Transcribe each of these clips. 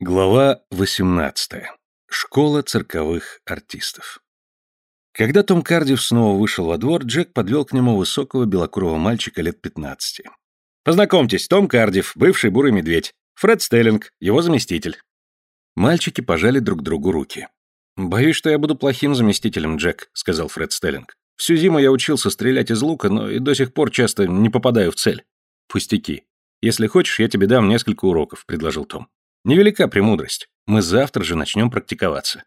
Глава 18. Школа цирковых артистов. Когда Том Кардив снова вышел во двор, Джек подвел к нему высокого белокурого мальчика лет 15. «Познакомьтесь, Том Кардив, бывший бурый медведь. Фред Стеллинг, его заместитель». Мальчики пожали друг другу руки. «Боюсь, что я буду плохим заместителем, Джек», — сказал Фред Стеллинг. «Всю зиму я учился стрелять из лука, но и до сих пор часто не попадаю в цель». «Пустяки. Если хочешь, я тебе дам несколько уроков», — предложил Том. Невелика премудрость. Мы завтра же начнем практиковаться.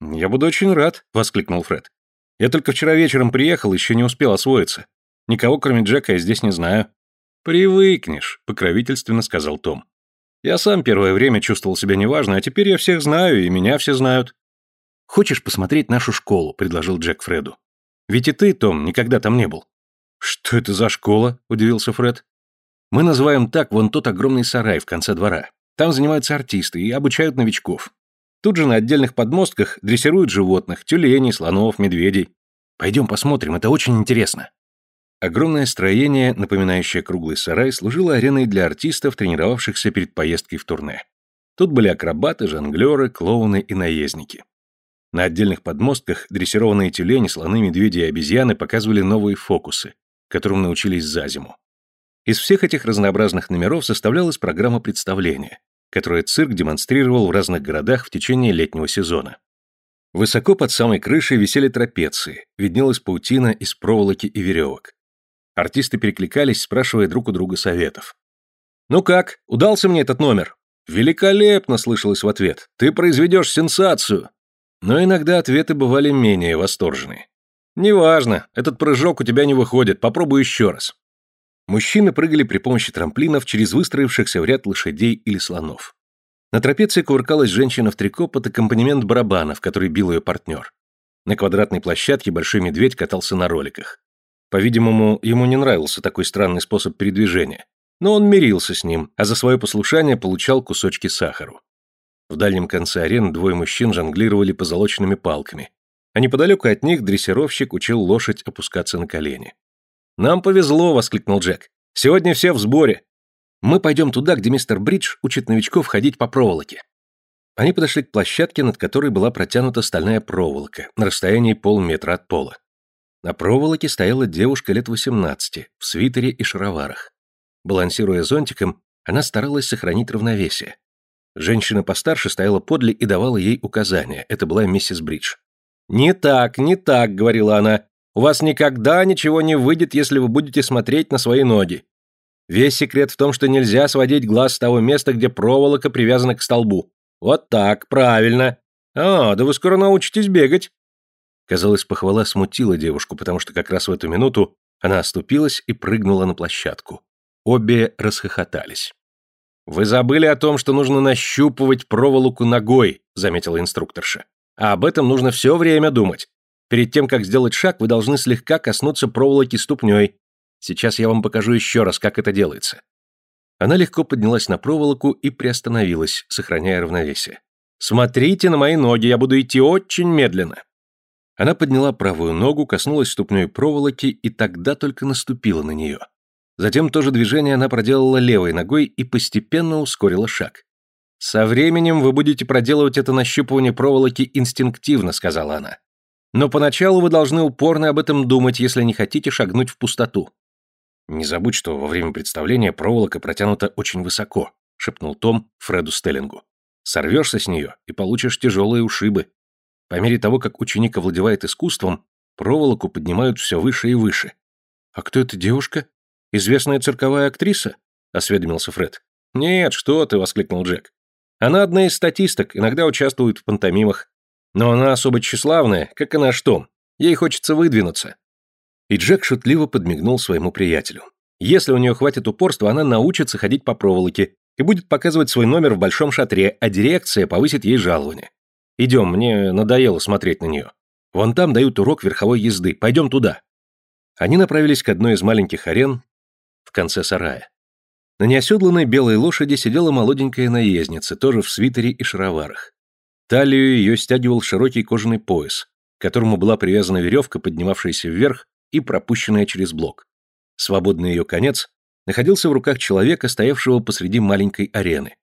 Я буду очень рад, воскликнул Фред. Я только вчера вечером приехал, еще не успел освоиться. Никого, кроме Джека, я здесь не знаю. Привыкнешь, покровительственно сказал Том. Я сам первое время чувствовал себя неважно, а теперь я всех знаю, и меня все знают. Хочешь посмотреть нашу школу, предложил Джек Фреду. Ведь и ты, Том, никогда там не был. Что это за школа? удивился Фред. Мы называем так вон тот огромный сарай в конце двора. Там занимаются артисты и обучают новичков. Тут же на отдельных подмостках дрессируют животных, тюленей, слонов, медведей. Пойдем посмотрим, это очень интересно. Огромное строение, напоминающее круглый сарай, служило ареной для артистов, тренировавшихся перед поездкой в турне. Тут были акробаты, жонглеры, клоуны и наездники. На отдельных подмостках дрессированные тюлени, слоны, медведи и обезьяны показывали новые фокусы, которым научились за зиму. Из всех этих разнообразных номеров составлялась программа представления, которое цирк демонстрировал в разных городах в течение летнего сезона. Высоко под самой крышей висели трапеции, виднелась паутина из проволоки и веревок. Артисты перекликались, спрашивая друг у друга советов. «Ну как, удался мне этот номер?» «Великолепно!» — слышалось в ответ. «Ты произведешь сенсацию!» Но иногда ответы бывали менее восторженные. «Неважно, этот прыжок у тебя не выходит, попробуй еще раз». Мужчины прыгали при помощи трамплинов через выстроившихся в ряд лошадей или слонов. На трапеции кувыркалась женщина в трико под аккомпанемент барабана, в который бил ее партнер. На квадратной площадке большой медведь катался на роликах. По-видимому, ему не нравился такой странный способ передвижения, но он мирился с ним, а за свое послушание получал кусочки сахару. В дальнем конце арены двое мужчин жонглировали позолоченными палками, а неподалеку от них дрессировщик учил лошадь опускаться на колени. «Нам повезло!» — воскликнул Джек. «Сегодня все в сборе. Мы пойдем туда, где мистер Бридж учит новичков ходить по проволоке». Они подошли к площадке, над которой была протянута стальная проволока, на расстоянии полметра от пола. На проволоке стояла девушка лет 18, в свитере и шароварах. Балансируя зонтиком, она старалась сохранить равновесие. Женщина постарше стояла подле и давала ей указания. Это была миссис Бридж. «Не так, не так», — говорила она. У вас никогда ничего не выйдет, если вы будете смотреть на свои ноги. Весь секрет в том, что нельзя сводить глаз с того места, где проволока привязана к столбу. Вот так, правильно. А, да вы скоро научитесь бегать. Казалось, похвала смутила девушку, потому что как раз в эту минуту она оступилась и прыгнула на площадку. Обе расхохотались. «Вы забыли о том, что нужно нащупывать проволоку ногой», — заметила инструкторша. «А об этом нужно все время думать. Перед тем, как сделать шаг, вы должны слегка коснуться проволоки ступней. Сейчас я вам покажу еще раз, как это делается». Она легко поднялась на проволоку и приостановилась, сохраняя равновесие. «Смотрите на мои ноги, я буду идти очень медленно». Она подняла правую ногу, коснулась ступней проволоки и тогда только наступила на нее. Затем то же движение она проделала левой ногой и постепенно ускорила шаг. «Со временем вы будете проделывать это нащупывание проволоки инстинктивно», — сказала она. Но поначалу вы должны упорно об этом думать, если не хотите шагнуть в пустоту. Не забудь, что во время представления проволока протянута очень высоко, шепнул Том Фреду Стеллингу. Сорвешься с нее и получишь тяжелые ушибы. По мере того, как ученик овладевает искусством, проволоку поднимают все выше и выше. А кто эта девушка? Известная цирковая актриса? осведомился Фред. Нет, что ты, воскликнул Джек. Она одна из статисток, иногда участвует в пантомимах. Но она особо тщеславная, как и наш Том. Ей хочется выдвинуться. И Джек шутливо подмигнул своему приятелю. Если у нее хватит упорства, она научится ходить по проволоке и будет показывать свой номер в большом шатре, а дирекция повысит ей жалование. Идем, мне надоело смотреть на нее. Вон там дают урок верховой езды, пойдем туда. Они направились к одной из маленьких арен в конце сарая. На неоседланной белой лошади сидела молоденькая наездница, тоже в свитере и шароварах. Талию ее стягивал широкий кожаный пояс, к которому была привязана веревка, поднимавшаяся вверх и пропущенная через блок. Свободный ее конец находился в руках человека, стоявшего посреди маленькой арены.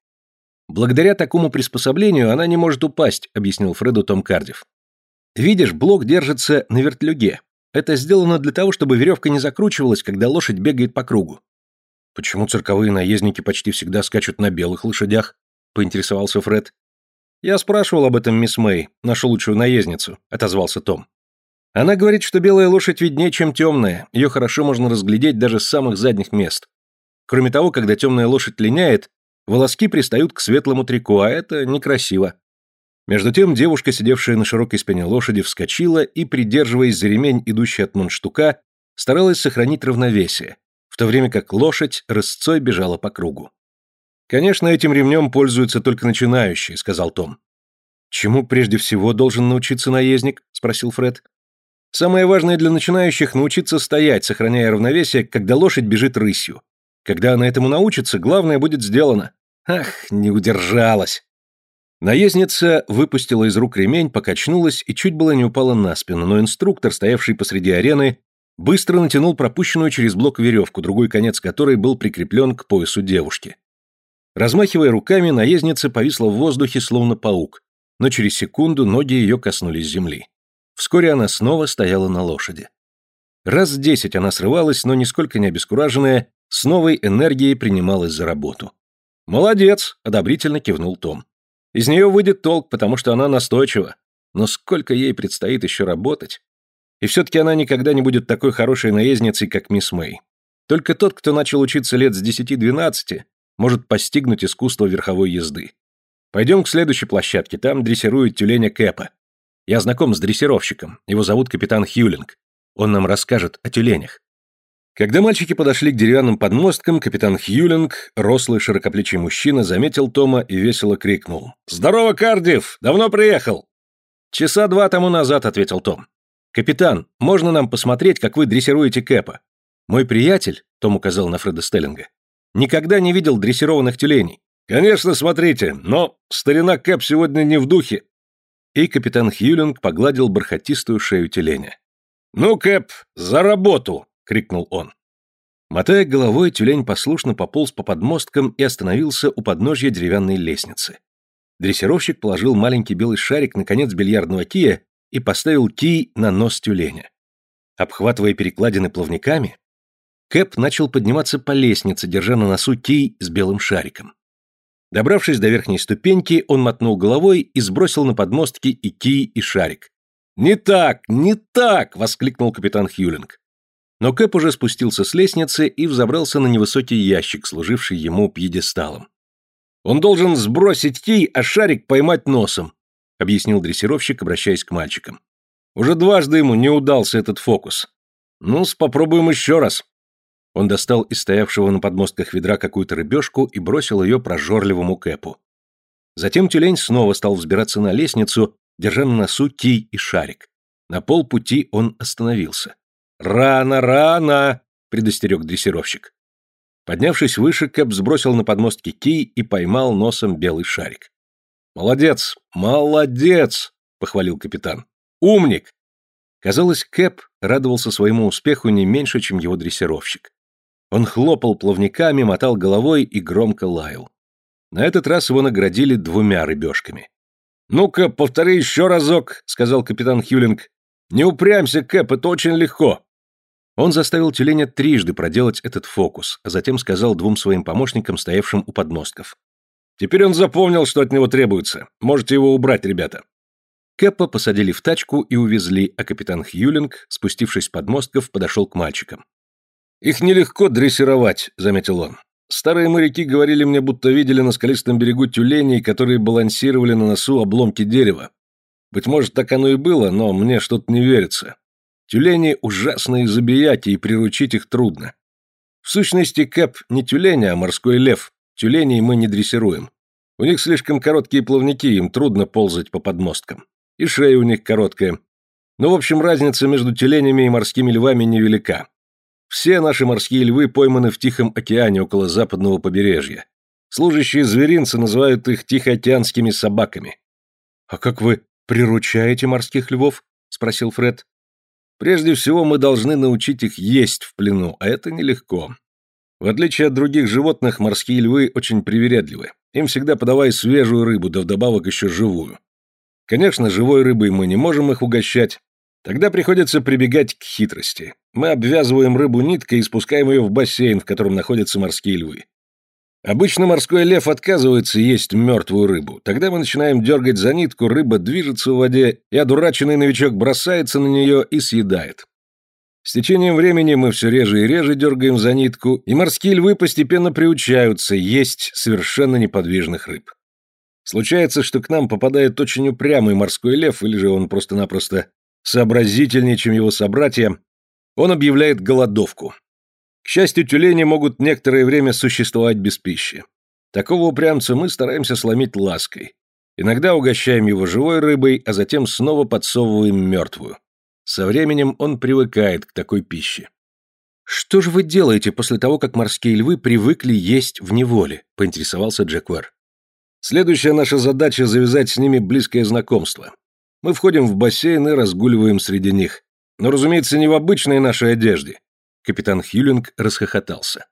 Благодаря такому приспособлению она не может упасть, объяснил Фреду Том Кардив. Видишь, блок держится на вертлюге. Это сделано для того, чтобы веревка не закручивалась, когда лошадь бегает по кругу. Почему цирковые наездники почти всегда скачут на белых лошадях? поинтересовался Фред. Я спрашивал об этом мисс Мэй, нашу лучшую наездницу, отозвался Том. Она говорит, что белая лошадь виднее, чем темная, ее хорошо можно разглядеть даже с самых задних мест. Кроме того, когда темная лошадь линяет, волоски пристают к светлому трико, а это некрасиво. Между тем девушка, сидевшая на широкой спине лошади, вскочила и, придерживаясь за ремень, идущий от мундштука, старалась сохранить равновесие, в то время как лошадь рысцой бежала по кругу. «Конечно, этим ремнем пользуются только начинающие», — сказал Том. «Чему прежде всего должен научиться наездник?» — спросил Фред. Самое важное для начинающих – научиться стоять, сохраняя равновесие, когда лошадь бежит рысью. Когда она этому научится, главное будет сделано. Ах, не удержалась. Наездница выпустила из рук ремень, покачнулась и чуть было не упала на спину, но инструктор, стоявший посреди арены, быстро натянул пропущенную через блок веревку, другой конец которой был прикреплен к поясу девушки. Размахивая руками, наездница повисла в воздухе, словно паук, но через секунду ноги ее коснулись земли. Вскоре она снова стояла на лошади. Раз десять она срывалась, но нисколько не обескураженная, с новой энергией принималась за работу. «Молодец!» — одобрительно кивнул Том. «Из нее выйдет толк, потому что она настойчива. Но сколько ей предстоит еще работать? И все-таки она никогда не будет такой хорошей наездницей, как мисс Мэй. Только тот, кто начал учиться лет с десяти-двенадцати, может постигнуть искусство верховой езды. Пойдем к следующей площадке, там дрессируют тюленя Кэпа. Я знаком с дрессировщиком. Его зовут капитан Хьюлинг. Он нам расскажет о тюленях. Когда мальчики подошли к деревянным подмосткам, капитан Хьюлинг, рослый широкоплечий мужчина, заметил Тома и весело крикнул. «Здорово, Кардив! Давно приехал!» «Часа два тому назад», — ответил Том. «Капитан, можно нам посмотреть, как вы дрессируете Кэпа? Мой приятель, — Том указал на Фреда Стеллинга, — никогда не видел дрессированных тюленей». «Конечно, смотрите, но старина Кэп сегодня не в духе и капитан Хьюлинг погладил бархатистую шею тюленя. «Ну, Кэп, за работу!» — крикнул он. Мотая головой, тюлень послушно пополз по подмосткам и остановился у подножья деревянной лестницы. Дрессировщик положил маленький белый шарик на конец бильярдного кия и поставил кий на нос тюленя. Обхватывая перекладины плавниками, Кэп начал подниматься по лестнице, держа на носу кий с белым шариком. Добравшись до верхней ступеньки, он мотнул головой и сбросил на подмостки и кий, и шарик. «Не так, не так!» — воскликнул капитан Хьюлинг. Но Кэп уже спустился с лестницы и взобрался на невысокий ящик, служивший ему пьедесталом. «Он должен сбросить кий, а шарик поймать носом», — объяснил дрессировщик, обращаясь к мальчикам. «Уже дважды ему не удался этот фокус. ну попробуем еще раз». Он достал из стоявшего на подмостках ведра какую-то рыбешку и бросил ее прожорливому Кэпу. Затем тюлень снова стал взбираться на лестницу, держа на носу кий и шарик. На полпути он остановился. «Рано, рано!» — предостерег дрессировщик. Поднявшись выше, Кэп сбросил на подмостки кий и поймал носом белый шарик. «Молодец! Молодец!» — похвалил капитан. «Умник!» Казалось, Кэп радовался своему успеху не меньше, чем его дрессировщик. Он хлопал плавниками, мотал головой и громко лаял. На этот раз его наградили двумя рыбешками. «Ну-ка, повтори еще разок», — сказал капитан Хьюлинг. «Не упрямься, Кэп, это очень легко». Он заставил тюленя трижды проделать этот фокус, а затем сказал двум своим помощникам, стоявшим у подмостков. «Теперь он запомнил, что от него требуется. Можете его убрать, ребята». Кэпа посадили в тачку и увезли, а капитан Хьюлинг, спустившись с подмостков, подошел к мальчикам. «Их нелегко дрессировать», — заметил он. «Старые моряки говорили мне, будто видели на скалистом берегу тюленей, которые балансировали на носу обломки дерева. Быть может, так оно и было, но мне что-то не верится. Тюлени ужасные забияки, и приручить их трудно. В сущности, Кэп не тюлень, а морской лев. Тюленей мы не дрессируем. У них слишком короткие плавники, им трудно ползать по подмосткам. И шея у них короткая. Но, в общем, разница между тюленями и морскими львами невелика. Все наши морские львы пойманы в Тихом океане около западного побережья. Служащие зверинцы называют их тихоокеанскими собаками. «А как вы приручаете морских львов?» — спросил Фред. «Прежде всего мы должны научить их есть в плену, а это нелегко. В отличие от других животных, морские львы очень привередливы. Им всегда подавай свежую рыбу, да вдобавок еще живую. Конечно, живой рыбой мы не можем их угощать. Тогда приходится прибегать к хитрости. Мы обвязываем рыбу ниткой и спускаем ее в бассейн, в котором находятся морские львы. Обычно морской лев отказывается есть мертвую рыбу. Тогда мы начинаем дергать за нитку, рыба движется в воде, и одураченный новичок бросается на нее и съедает. С течением времени мы все реже и реже дергаем за нитку, и морские львы постепенно приучаются есть совершенно неподвижных рыб. Случается, что к нам попадает очень упрямый морской лев, или же он просто-напросто сообразительнее, чем его собратья, он объявляет голодовку. К счастью, тюлени могут некоторое время существовать без пищи. Такого упрямца мы стараемся сломить лаской. Иногда угощаем его живой рыбой, а затем снова подсовываем мертвую. Со временем он привыкает к такой пище. «Что же вы делаете после того, как морские львы привыкли есть в неволе?» – поинтересовался Джек. «Следующая наша задача – завязать с ними близкое знакомство. Мы входим в бассейн и разгуливаем среди них. Но, разумеется, не в обычной нашей одежде. Капитан Хьюлинг расхохотался.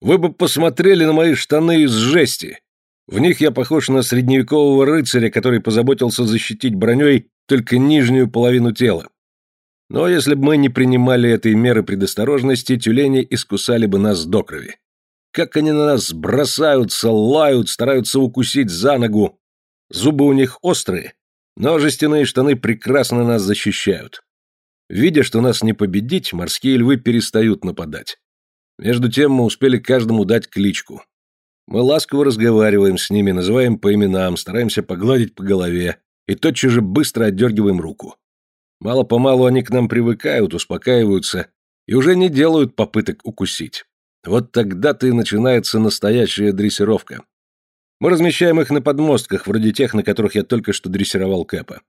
«Вы бы посмотрели на мои штаны из жести! В них я похож на средневекового рыцаря, который позаботился защитить броней только нижнюю половину тела. Но если бы мы не принимали этой меры предосторожности, тюлени искусали бы нас до крови. Как они на нас бросаются, лают, стараются укусить за ногу. Зубы у них острые, но жестяные штаны прекрасно нас защищают. Видя, что нас не победить, морские львы перестают нападать. Между тем мы успели каждому дать кличку. Мы ласково разговариваем с ними, называем по именам, стараемся погладить по голове и тотчас же быстро отдергиваем руку. Мало-помалу они к нам привыкают, успокаиваются и уже не делают попыток укусить. Вот тогда-то и начинается настоящая дрессировка. Мы размещаем их на подмостках, вроде тех, на которых я только что дрессировал Кэпа.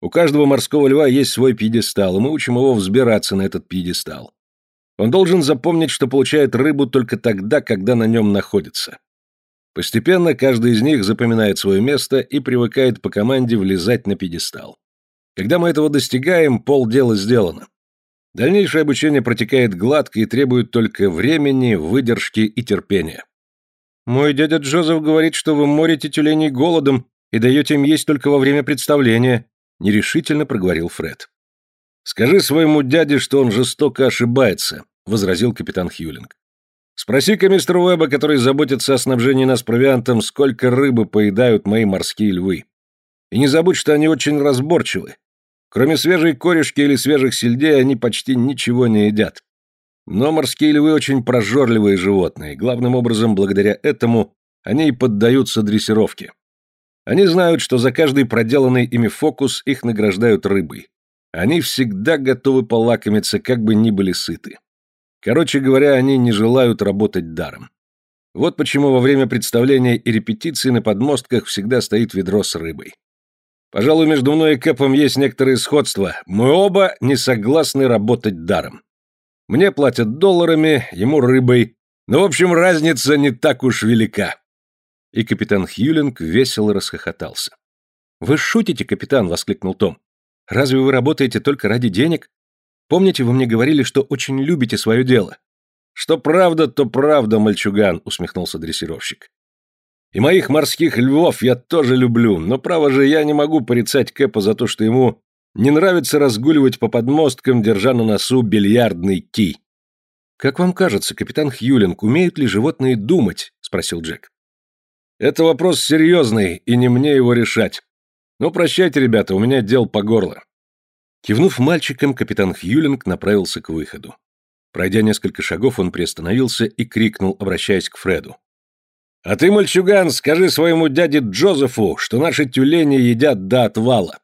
У каждого морского льва есть свой пьедестал, и мы учим его взбираться на этот пьедестал. Он должен запомнить, что получает рыбу только тогда, когда на нем находится. Постепенно каждый из них запоминает свое место и привыкает по команде влезать на пьедестал. Когда мы этого достигаем, полдела сделано. Дальнейшее обучение протекает гладко и требует только времени, выдержки и терпения. «Мой дядя Джозеф говорит, что вы морите тюленей голодом и даете им есть только во время представления», нерешительно проговорил Фред. «Скажи своему дяде, что он жестоко ошибается», — возразил капитан Хьюлинг. «Спроси-ка мистера Уэба, который заботится о снабжении нас провиантом, сколько рыбы поедают мои морские львы. И не забудь, что они очень разборчивы. Кроме свежей корешки или свежих сельдей, они почти ничего не едят. Но морские львы очень прожорливые животные, главным образом благодаря этому они и поддаются дрессировке. Они знают, что за каждый проделанный ими фокус их награждают рыбой. Они всегда готовы полакомиться, как бы ни были сыты. Короче говоря, они не желают работать даром. Вот почему во время представления и репетиции на подмостках всегда стоит ведро с рыбой. Пожалуй, между мной и Кэпом есть некоторые сходства. Мы оба не согласны работать даром. Мне платят долларами, ему рыбой. Но, в общем, разница не так уж велика. И капитан Хьюлинг весело расхохотался. «Вы шутите, капитан!» — воскликнул Том. «Разве вы работаете только ради денег? Помните, вы мне говорили, что очень любите свое дело?» «Что правда, то правда, мальчуган», — усмехнулся дрессировщик. «И моих морских львов я тоже люблю, но, право же, я не могу порицать Кэпа за то, что ему не нравится разгуливать по подмосткам, держа на носу бильярдный кий». «Как вам кажется, капитан Хьюлинг, умеют ли животные думать?» — спросил Джек. Это вопрос серьезный, и не мне его решать. Ну, прощайте, ребята, у меня дел по горло. Кивнув мальчиком, капитан Хьюлинг направился к выходу. Пройдя несколько шагов, он приостановился и крикнул, обращаясь к Фреду. «А ты, мальчуган, скажи своему дяде Джозефу, что наши тюлени едят до отвала.